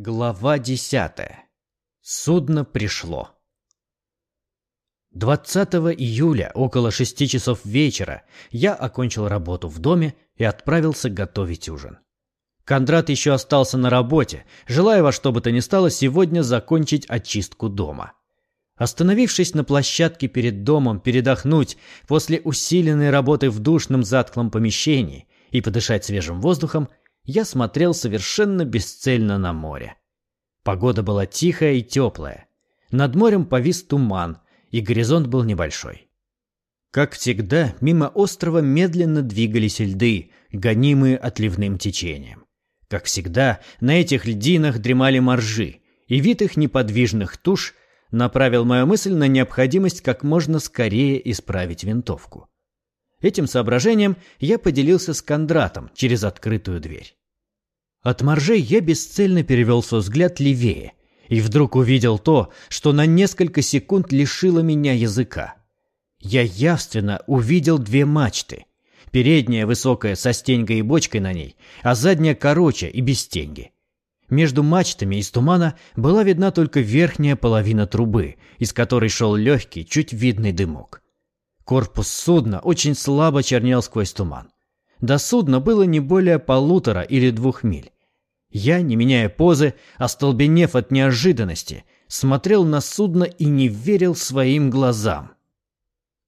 Глава десятая. Судно пришло. 20 июля около шести часов вечера я окончил работу в доме и отправился готовить ужин. Кондрат еще остался на работе, желая во что бы то ни стало сегодня закончить очистку дома. Остановившись на площадке перед домом передохнуть после усиленной работы в душном затхлом помещении и подышать свежим воздухом, я смотрел совершенно бесцельно на море. Погода была тихая и теплая. Над морем повис туман, и горизонт был небольшой. Как всегда, мимо острова медленно двигались льды, гонимые отливным течением. Как всегда, на этих льдинах дремали моржи, и вид их неподвижных туш направил мою мысль на необходимость как можно скорее исправить винтовку. Этим соображением я поделился с Кондратом через открытую дверь. От моржей я бесцельно перевел свой взгляд левее и вдруг увидел то, что на несколько секунд лишило меня языка. Я явственно увидел две мачты. Передняя высокая со стеньгой и бочкой на ней, а задняя короче и без стеньги. Между мачтами из тумана была видна только верхняя половина трубы, из которой шел легкий, чуть видный дымок. Корпус судна очень слабо чернел сквозь туман. До судна было не более полутора или двух миль. Я, не меняя позы, остолбенев от неожиданности, смотрел на судно и не верил своим глазам.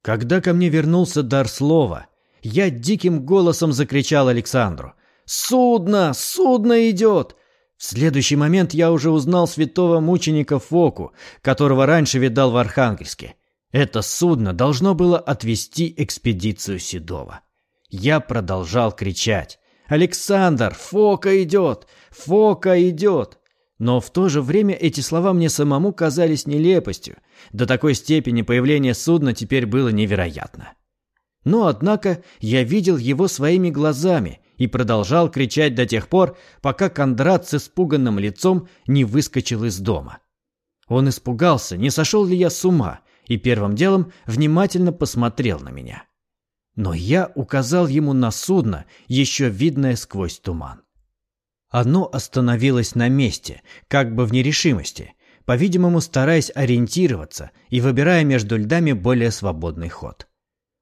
Когда ко мне вернулся дар слова, я диким голосом закричал Александру. «Судно! Судно идет!» В следующий момент я уже узнал святого мученика Фоку, которого раньше видал в Архангельске. Это судно должно было отвезти экспедицию Седова. Я продолжал кричать. «Александр! Фока идет! Фока идет!» Но в то же время эти слова мне самому казались нелепостью. До такой степени появление судна теперь было невероятно. Но, однако, я видел его своими глазами и продолжал кричать до тех пор, пока Кондрат с испуганным лицом не выскочил из дома. Он испугался, не сошел ли я с ума, и первым делом внимательно посмотрел на меня но я указал ему на судно, еще видное сквозь туман. Оно остановилось на месте, как бы в нерешимости, по-видимому, стараясь ориентироваться и выбирая между льдами более свободный ход.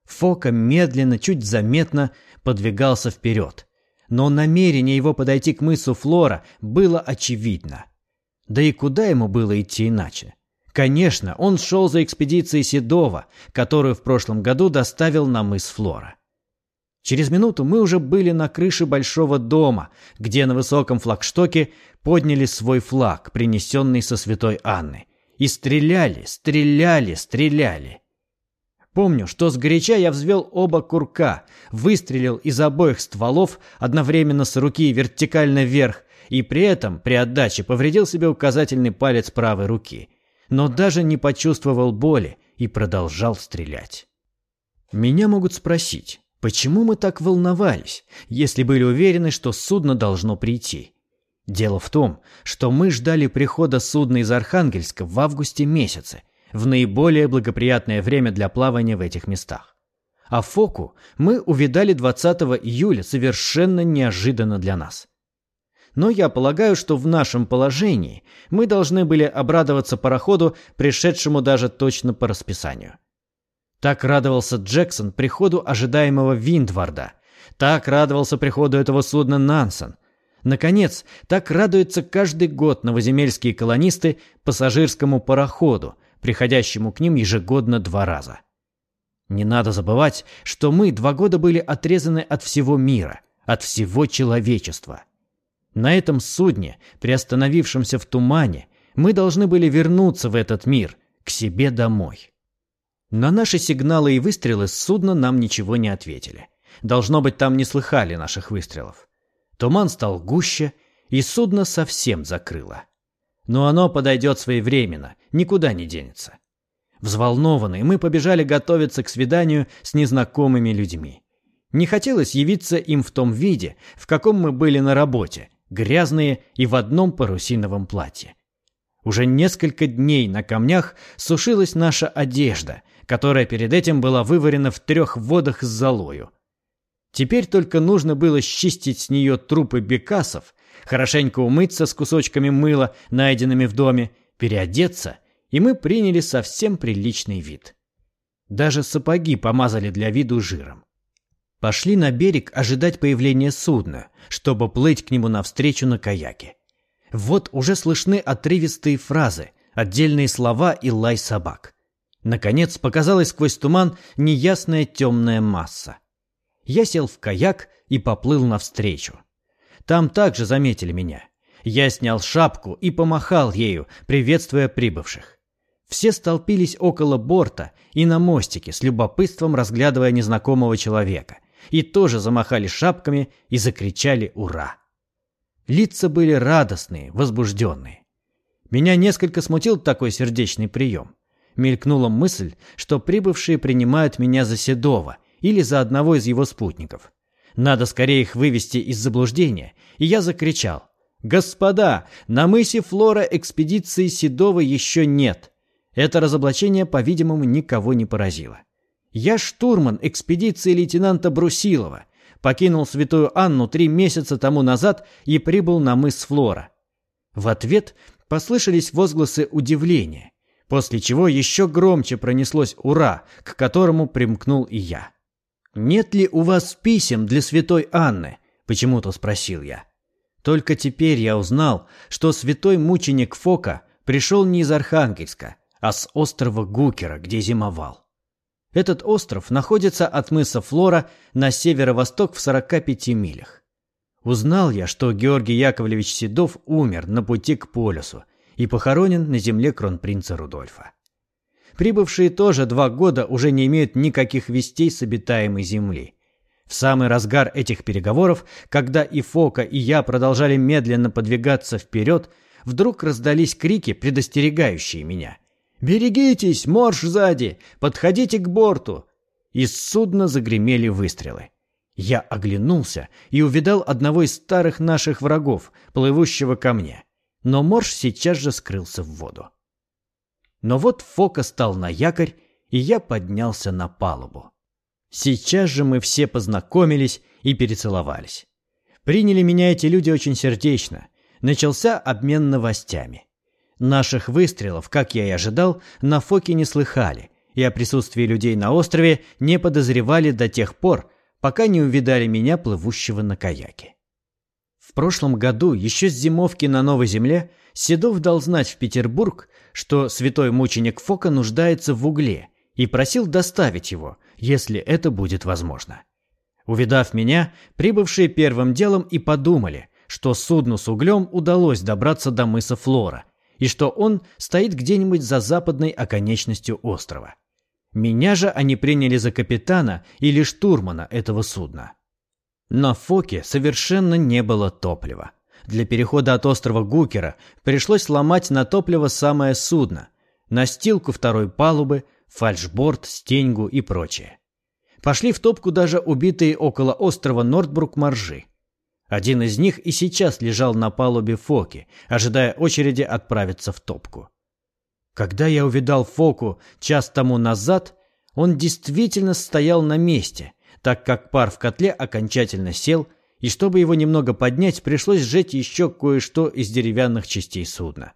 Фока медленно, чуть заметно подвигался вперед, но намерение его подойти к мысу Флора было очевидно. Да и куда ему было идти иначе? Конечно, он шел за экспедицией Седова, которую в прошлом году доставил на мыс Флора. Через минуту мы уже были на крыше большого дома, где на высоком флагштоке подняли свой флаг, принесенный со святой Анны. И стреляли, стреляли, стреляли. Помню, что сгоряча я взвел оба курка, выстрелил из обоих стволов одновременно с руки вертикально вверх и при этом при отдаче повредил себе указательный палец правой руки – но даже не почувствовал боли и продолжал стрелять. Меня могут спросить, почему мы так волновались, если были уверены, что судно должно прийти? Дело в том, что мы ждали прихода судна из Архангельска в августе месяце, в наиболее благоприятное время для плавания в этих местах. А Фоку мы увидали 20 июля совершенно неожиданно для нас но я полагаю, что в нашем положении мы должны были обрадоваться пароходу, пришедшему даже точно по расписанию. Так радовался Джексон приходу ожидаемого Виндварда. Так радовался приходу этого судна Нансон. Наконец, так радуются каждый год новоземельские колонисты пассажирскому пароходу, приходящему к ним ежегодно два раза. Не надо забывать, что мы два года были отрезаны от всего мира, от всего человечества. На этом судне, приостановившемся в тумане, мы должны были вернуться в этот мир, к себе домой. На наши сигналы и выстрелы с судна нам ничего не ответили. Должно быть, там не слыхали наших выстрелов. Туман стал гуще, и судно совсем закрыло. Но оно подойдет своевременно, никуда не денется. Взволнованные мы побежали готовиться к свиданию с незнакомыми людьми. Не хотелось явиться им в том виде, в каком мы были на работе, грязные и в одном парусиновом платье. Уже несколько дней на камнях сушилась наша одежда, которая перед этим была выварена в трех водах с золою. Теперь только нужно было счистить с нее трупы бекасов, хорошенько умыться с кусочками мыла, найденными в доме, переодеться, и мы приняли совсем приличный вид. Даже сапоги помазали для виду жиром. Пошли на берег ожидать появления судна, чтобы плыть к нему навстречу на каяке. Вот уже слышны отрывистые фразы, отдельные слова и лай собак. Наконец показалась сквозь туман неясная темная масса. Я сел в каяк и поплыл навстречу. Там также заметили меня. Я снял шапку и помахал ею, приветствуя прибывших. Все столпились около борта и на мостике, с любопытством разглядывая незнакомого человека, и тоже замахали шапками и закричали «Ура!». Лица были радостные, возбужденные. Меня несколько смутил такой сердечный прием. Мелькнула мысль, что прибывшие принимают меня за Седова или за одного из его спутников. Надо скорее их вывести из заблуждения, и я закричал. «Господа, на мысе Флора экспедиции Седова еще нет. Это разоблачение, по-видимому, никого не поразило. Я штурман экспедиции лейтенанта Брусилова. Покинул Святую Анну три месяца тому назад и прибыл на мыс Флора. В ответ послышались возгласы удивления, после чего еще громче пронеслось «Ура!», к которому примкнул и я. «Нет ли у вас писем для святой Анны?» – почему-то спросил я. Только теперь я узнал, что святой мученик Фока пришел не из Архангельска, а с острова Гукера, где зимовал. Этот остров находится от мыса Флора на северо-восток в 45 милях. Узнал я, что Георгий Яковлевич Седов умер на пути к полюсу и похоронен на земле кронпринца Рудольфа. Прибывшие тоже два года уже не имеют никаких вестей с обитаемой земли. В самый разгар этих переговоров, когда и Фока, и я продолжали медленно подвигаться вперед, вдруг раздались крики, предостерегающие меня – «Берегитесь! Морж сзади! Подходите к борту!» Из судна загремели выстрелы. Я оглянулся и увидал одного из старых наших врагов, плывущего ко мне. Но Морж сейчас же скрылся в воду. Но вот Фока стал на якорь, и я поднялся на палубу. Сейчас же мы все познакомились и перецеловались. Приняли меня эти люди очень сердечно. Начался обмен новостями. Наших выстрелов, как я и ожидал, на Фоке не слыхали, и о присутствии людей на острове не подозревали до тех пор, пока не увидали меня, плывущего на каяке. В прошлом году, еще с зимовки на Новой Земле, Седов дал знать в Петербург, что святой мученик Фока нуждается в угле, и просил доставить его, если это будет возможно. Увидав меня, прибывшие первым делом и подумали, что судну с углем удалось добраться до мыса Флора, и что он стоит где-нибудь за западной оконечностью острова. Меня же они приняли за капитана или штурмана этого судна. На Фоке совершенно не было топлива. Для перехода от острова Гукера пришлось ломать на топливо самое судно, настилку второй палубы, фальшборд, стеньгу и прочее. Пошли в топку даже убитые около острова Нордбрук моржи. Один из них и сейчас лежал на палубе Фоки, ожидая очереди отправиться в топку. Когда я увидал Фоку час тому назад, он действительно стоял на месте, так как пар в котле окончательно сел, и чтобы его немного поднять, пришлось сжечь еще кое-что из деревянных частей судна.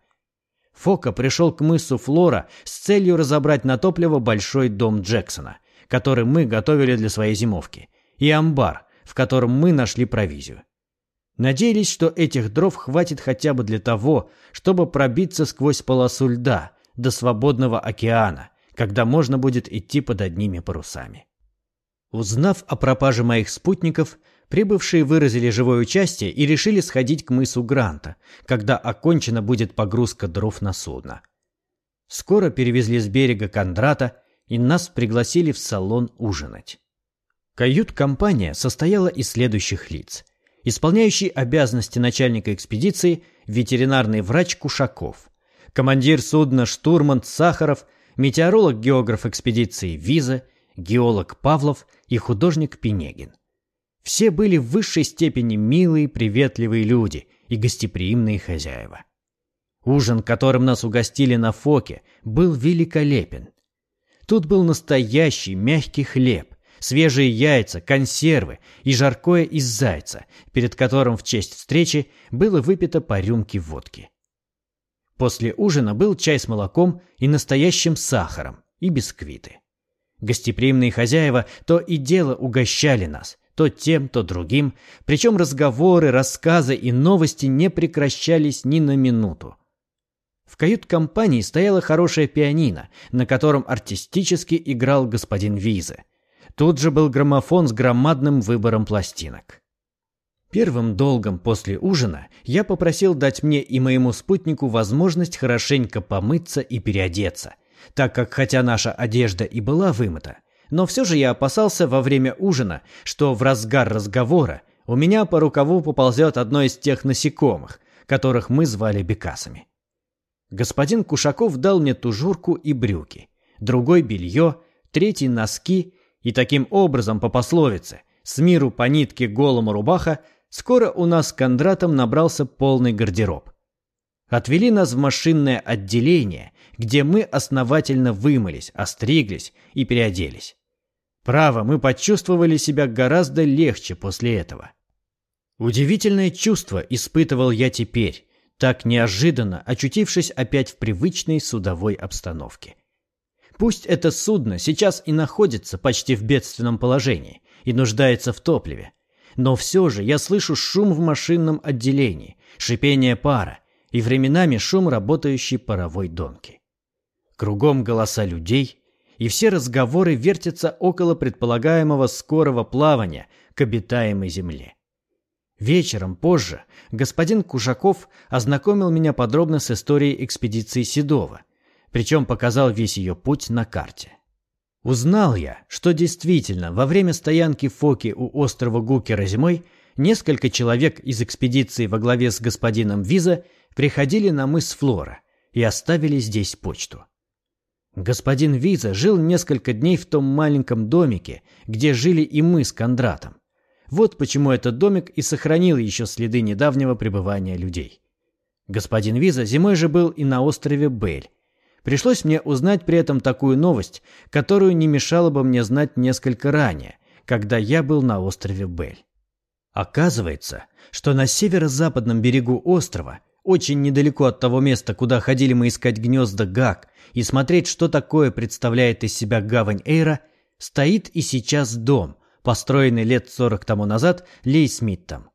Фока пришел к мысу Флора с целью разобрать на топливо большой дом Джексона, который мы готовили для своей зимовки, и амбар, в котором мы нашли провизию. Надеялись, что этих дров хватит хотя бы для того, чтобы пробиться сквозь полосу льда до свободного океана, когда можно будет идти под одними парусами. Узнав о пропаже моих спутников, прибывшие выразили живое участие и решили сходить к мысу Гранта, когда окончена будет погрузка дров на судно. Скоро перевезли с берега Кондрата, и нас пригласили в салон ужинать. Кают-компания состояла из следующих лиц – исполняющий обязанности начальника экспедиции ветеринарный врач Кушаков, командир судна штурман Сахаров, метеоролог-географ экспедиции Виза, геолог Павлов и художник Пенегин. Все были в высшей степени милые, приветливые люди и гостеприимные хозяева. Ужин, которым нас угостили на Фоке, был великолепен. Тут был настоящий мягкий хлеб, свежие яйца, консервы и жаркое из зайца, перед которым в честь встречи было выпито по рюмке водки. После ужина был чай с молоком и настоящим сахаром, и бисквиты. Гостеприимные хозяева то и дело угощали нас, то тем, то другим, причем разговоры, рассказы и новости не прекращались ни на минуту. В кают-компании стояла хорошая пианино, на котором артистически играл господин Визе. Тут же был граммофон с громадным выбором пластинок. Первым долгом после ужина я попросил дать мне и моему спутнику возможность хорошенько помыться и переодеться, так как хотя наша одежда и была вымыта, но все же я опасался во время ужина, что в разгар разговора у меня по рукаву поползет одно из тех насекомых, которых мы звали бекасами. Господин Кушаков дал мне тужурку и брюки, другой белье, третий носки, и таким образом по пословице «с миру по нитке голому рубаха» Скоро у нас с Кондратом набрался полный гардероб. Отвели нас в машинное отделение, где мы основательно вымылись, остриглись и переоделись. Право, мы почувствовали себя гораздо легче после этого. Удивительное чувство испытывал я теперь, так неожиданно очутившись опять в привычной судовой обстановке. Пусть это судно сейчас и находится почти в бедственном положении и нуждается в топливе, но все же я слышу шум в машинном отделении, шипение пара и временами шум работающей паровой донки. Кругом голоса людей, и все разговоры вертятся около предполагаемого скорого плавания к обитаемой земле. Вечером позже господин Кушаков ознакомил меня подробно с историей экспедиции Седова, причем показал весь ее путь на карте. Узнал я, что действительно во время стоянки Фоки у острова Гукера зимой несколько человек из экспедиции во главе с господином Виза приходили на мыс Флора и оставили здесь почту. Господин Виза жил несколько дней в том маленьком домике, где жили и мы с Кондратом. Вот почему этот домик и сохранил еще следы недавнего пребывания людей. Господин Виза зимой же был и на острове Бель, Пришлось мне узнать при этом такую новость, которую не мешало бы мне знать несколько ранее, когда я был на острове Бель. Оказывается, что на северо-западном берегу острова, очень недалеко от того места, куда ходили мы искать гнезда Гак и смотреть, что такое представляет из себя гавань Эйра, стоит и сейчас дом, построенный лет сорок тому назад Лей Смиттом.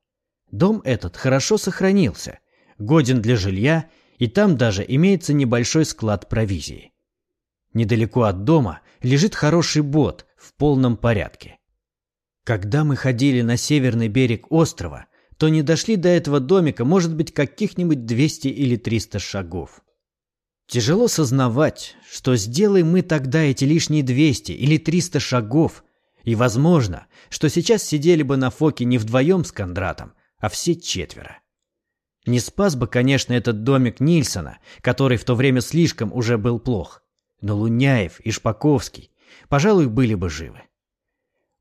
Дом этот хорошо сохранился, годен для жилья и там даже имеется небольшой склад провизии. Недалеко от дома лежит хороший бот в полном порядке. Когда мы ходили на северный берег острова, то не дошли до этого домика, может быть, каких-нибудь 200 или 300 шагов. Тяжело сознавать, что сделаем мы тогда эти лишние 200 или 300 шагов, и возможно, что сейчас сидели бы на фоке не вдвоем с Кондратом, а все четверо. Не спас бы, конечно, этот домик Нильсона, который в то время слишком уже был плох. Но Луняев и Шпаковский, пожалуй, были бы живы.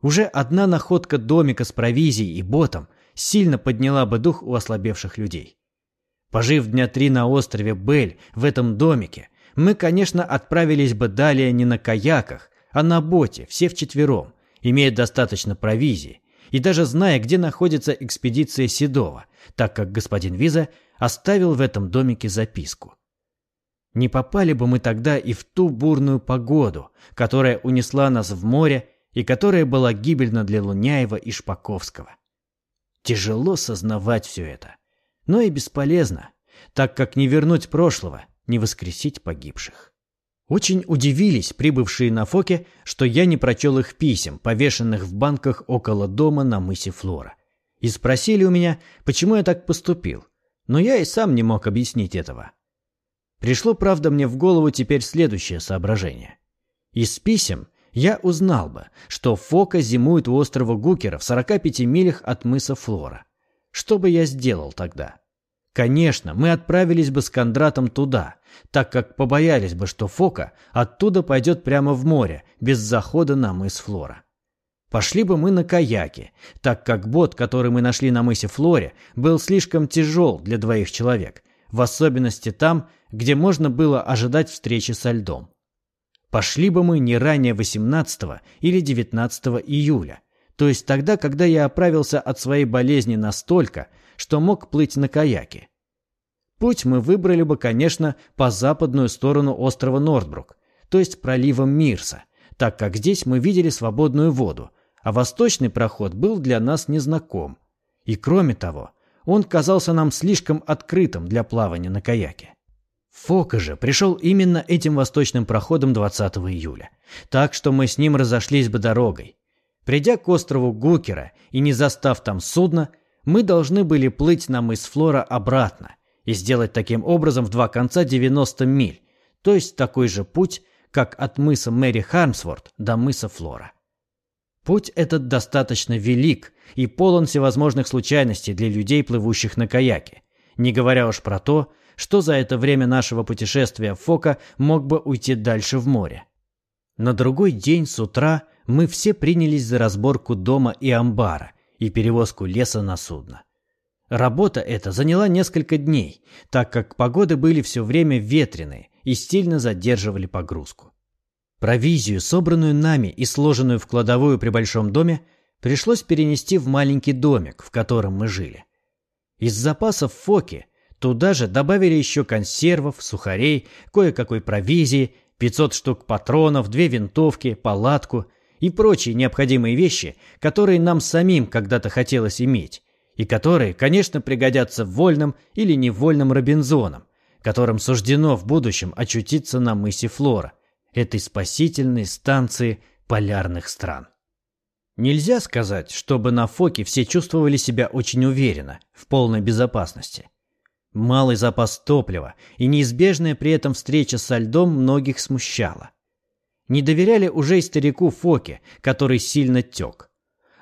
Уже одна находка домика с провизией и ботом сильно подняла бы дух у ослабевших людей. Пожив дня три на острове Бель в этом домике, мы, конечно, отправились бы далее не на каяках, а на боте, все вчетвером, имея достаточно провизии, и даже зная, где находится экспедиция Седова, так как господин Виза оставил в этом домике записку. Не попали бы мы тогда и в ту бурную погоду, которая унесла нас в море и которая была гибельна для Луняева и Шпаковского. Тяжело сознавать все это, но и бесполезно, так как не вернуть прошлого, не воскресить погибших. Очень удивились прибывшие на Фоке, что я не прочел их писем, повешенных в банках около дома на мысе Флора. И спросили у меня, почему я так поступил. Но я и сам не мог объяснить этого. Пришло, правда, мне в голову теперь следующее соображение. Из писем я узнал бы, что Фока зимует у острова Гукера в 45 милях от мыса Флора. Что бы я сделал тогда? Конечно, мы отправились бы с Кондратом туда, так как побоялись бы, что Фока оттуда пойдет прямо в море, без захода на мыс Флора. Пошли бы мы на каяке, так как бот, который мы нашли на мысе Флоре, был слишком тяжел для двоих человек, в особенности там, где можно было ожидать встречи со льдом. пошли бы мы не ранее 18 или 19 июля, то есть тогда, когда я оправился от своей болезни настолько, что мог плыть на каяке. Путь мы выбрали бы, конечно, по западную сторону острова Нордбрук, то есть проливом Мирса, так как здесь мы видели свободную воду, а восточный проход был для нас незнаком. И кроме того, он казался нам слишком открытым для плавания на каяке. Фока же пришел именно этим восточным проходом 20 июля, так что мы с ним разошлись бы дорогой. Придя к острову Гукера и не застав там судно, мы должны были плыть на мыс Флора обратно и сделать таким образом в два конца 90 миль, то есть такой же путь, как от мыса Мэри Хармсворт до мыса Флора. Путь этот достаточно велик и полон всевозможных случайностей для людей, плывущих на каяке, не говоря уж про то, что за это время нашего путешествия Фока мог бы уйти дальше в море. На другой день с утра – мы все принялись за разборку дома и амбара и перевозку леса на судно. Работа эта заняла несколько дней, так как погоды были все время ветреные и сильно задерживали погрузку. Провизию, собранную нами и сложенную в кладовую при большом доме, пришлось перенести в маленький домик, в котором мы жили. Из запасов фоки туда же добавили еще консервов, сухарей, кое-какой провизии, 500 штук патронов, две винтовки, палатку и прочие необходимые вещи, которые нам самим когда-то хотелось иметь, и которые, конечно, пригодятся вольным или невольным Робинзонам, которым суждено в будущем очутиться на мысе Флора, этой спасительной станции полярных стран. Нельзя сказать, чтобы на Фоке все чувствовали себя очень уверенно, в полной безопасности. Малый запас топлива и неизбежная при этом встреча со льдом многих смущала. Не доверяли уже и старику Фоке, который сильно тек.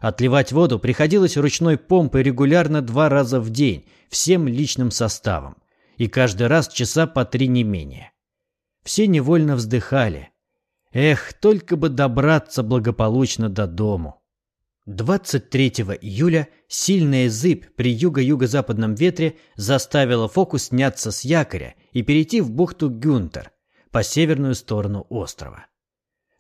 Отливать воду приходилось ручной помпой регулярно два раза в день, всем личным составом. И каждый раз часа по три не менее. Все невольно вздыхали. Эх, только бы добраться благополучно до дому. 23 июля сильная зыбь при юго-юго-западном ветре заставила Фоку сняться с якоря и перейти в бухту Гюнтер по северную сторону острова.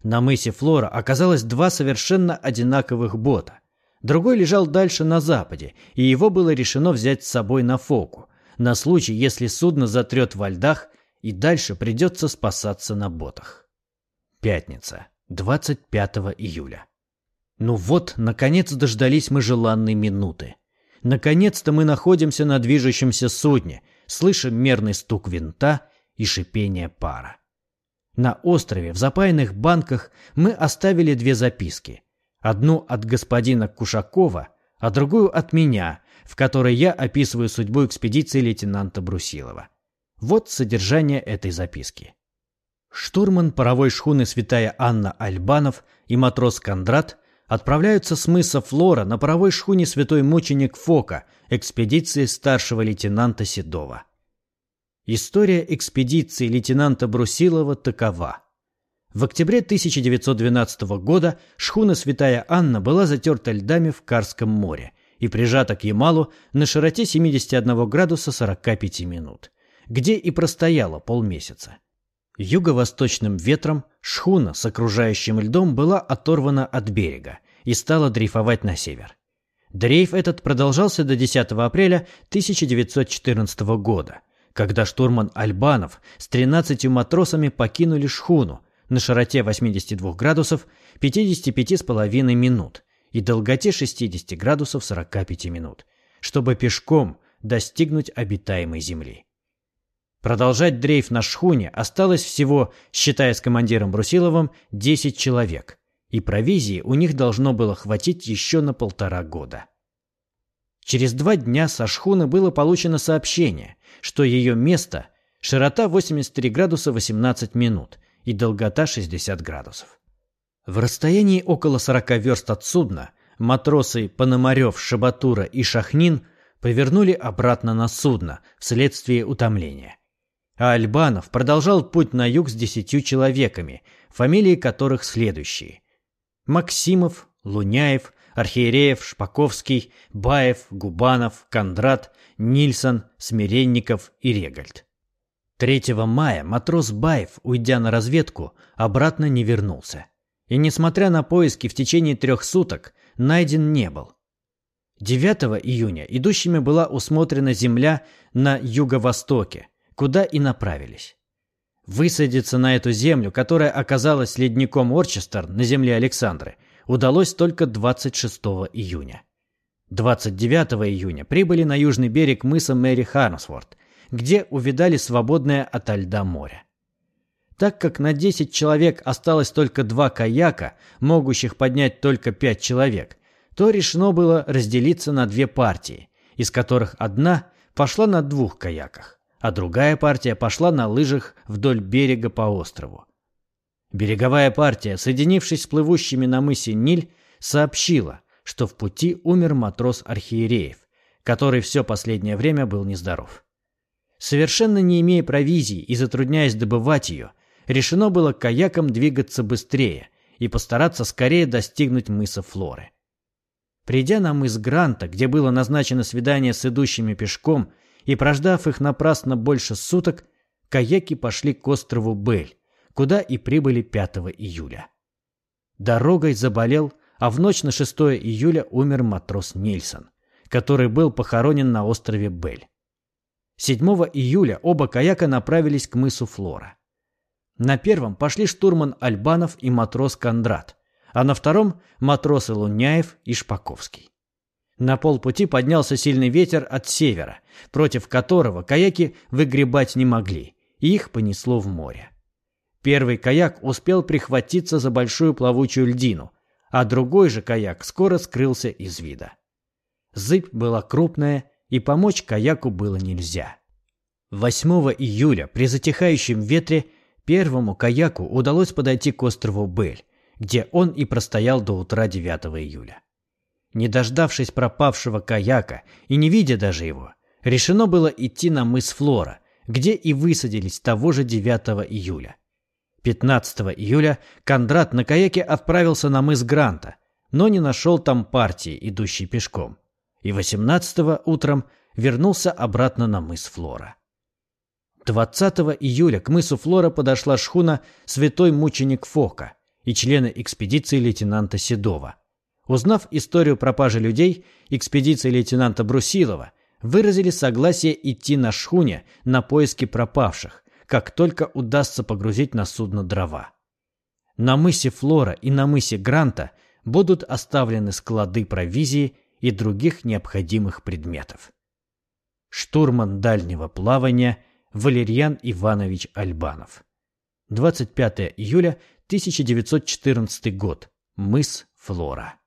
На мысе Флора оказалось два совершенно одинаковых бота. Другой лежал дальше на западе, и его было решено взять с собой на Фоку, на случай, если судно затрет во льдах, и дальше придется спасаться на ботах. Пятница, 25 июля. Ну вот, наконец дождались мы желанной минуты. Наконец-то мы находимся на движущемся судне, слышим мерный стук винта и шипение пара. На острове в запаянных банках мы оставили две записки. Одну от господина Кушакова, а другую от меня, в которой я описываю судьбу экспедиции лейтенанта Брусилова. Вот содержание этой записки. Штурман паровой шхуны «Святая Анна Альбанов» и матрос Кондрат отправляются с мыса Флора на паровой шхуне «Святой мученик Фока» экспедиции старшего лейтенанта Седова. История экспедиции лейтенанта Брусилова такова. В октябре 1912 года шхуна «Святая Анна» была затерта льдами в Карском море и прижата к Ямалу на широте 71 градуса 45 минут, где и простояла полмесяца. Юго-восточным ветром шхуна с окружающим льдом была оторвана от берега и стала дрейфовать на север. Дрейф этот продолжался до 10 апреля 1914 года – когда штурман Альбанов с 13 матросами покинули шхуну на широте 82 градусов 55,5 минут и долготе 60 градусов 45 минут, чтобы пешком достигнуть обитаемой земли. Продолжать дрейф на шхуне осталось всего, считая с командиром Брусиловым, 10 человек, и провизии у них должно было хватить еще на полтора года. Через два дня со шхуны было получено сообщение, что ее место – широта 83 градуса 18 минут и долгота 60 градусов. В расстоянии около 40 верст от судна матросы Пономарев, Шабатура и Шахнин повернули обратно на судно вследствие утомления. А Альбанов продолжал путь на юг с десятью человеками, фамилии которых следующие. Максимов, Луняев, Архиереев, Шпаковский, Баев, Губанов, Кондрат, Нильсон, Смиренников и Регальд. 3 мая матрос Баев, уйдя на разведку, обратно не вернулся. И, несмотря на поиски в течение трех суток, найден не был. 9 июня идущими была усмотрена земля на юго-востоке, куда и направились. Высадиться на эту землю, которая оказалась ледником Орчестер на земле Александры, удалось только 26 июня. 29 июня прибыли на южный берег мыса Мэри Харнсворт, где увидали свободное ото льда море. Так как на 10 человек осталось только два каяка, могущих поднять только 5 человек, то решено было разделиться на две партии, из которых одна пошла на двух каяках, а другая партия пошла на лыжах вдоль берега по острову. Береговая партия, соединившись с плывущими на мысе Ниль, сообщила, что в пути умер матрос Архиереев, который все последнее время был нездоров. Совершенно не имея провизии и затрудняясь добывать ее, решено было каякам двигаться быстрее и постараться скорее достигнуть мыса Флоры. Придя на мыс Гранта, где было назначено свидание с идущими пешком, и прождав их напрасно больше суток, каяки пошли к острову Бель, куда и прибыли 5 июля. Дорогой заболел, а в ночь на 6 июля умер матрос Нильсон, который был похоронен на острове Бель. 7 июля оба каяка направились к мысу Флора. На первом пошли штурман Альбанов и матрос Кондрат, а на втором – матросы Луняев и Шпаковский. На полпути поднялся сильный ветер от севера, против которого каяки выгребать не могли, и их понесло в море. Первый каяк успел прихватиться за большую плавучую льдину, а другой же каяк скоро скрылся из вида. Зыбь была крупная и помочь каяку было нельзя. 8 июля при затихающем ветре первому каяку удалось подойти к острову Бель, где он и простоял до утра 9 июля. Не дождавшись пропавшего каяка и не видя даже его, решено было идти на мыс Флора, где и высадились того же 9 июля. 15 июля Кондрат на каяке отправился на мыс Гранта, но не нашел там партии, идущей пешком и 18 утром вернулся обратно на мыс Флора. 20 июля к мысу Флора подошла шхуна «Святой мученик Фока» и члены экспедиции лейтенанта Седова. Узнав историю пропажи людей, экспедиции лейтенанта Брусилова выразили согласие идти на шхуне на поиски пропавших, как только удастся погрузить на судно дрова. На мысе Флора и на мысе Гранта будут оставлены склады провизии и других необходимых предметов. Штурман дальнего плавания Валерьян Иванович Альбанов. 25 июля 1914 год. Мыс Флора.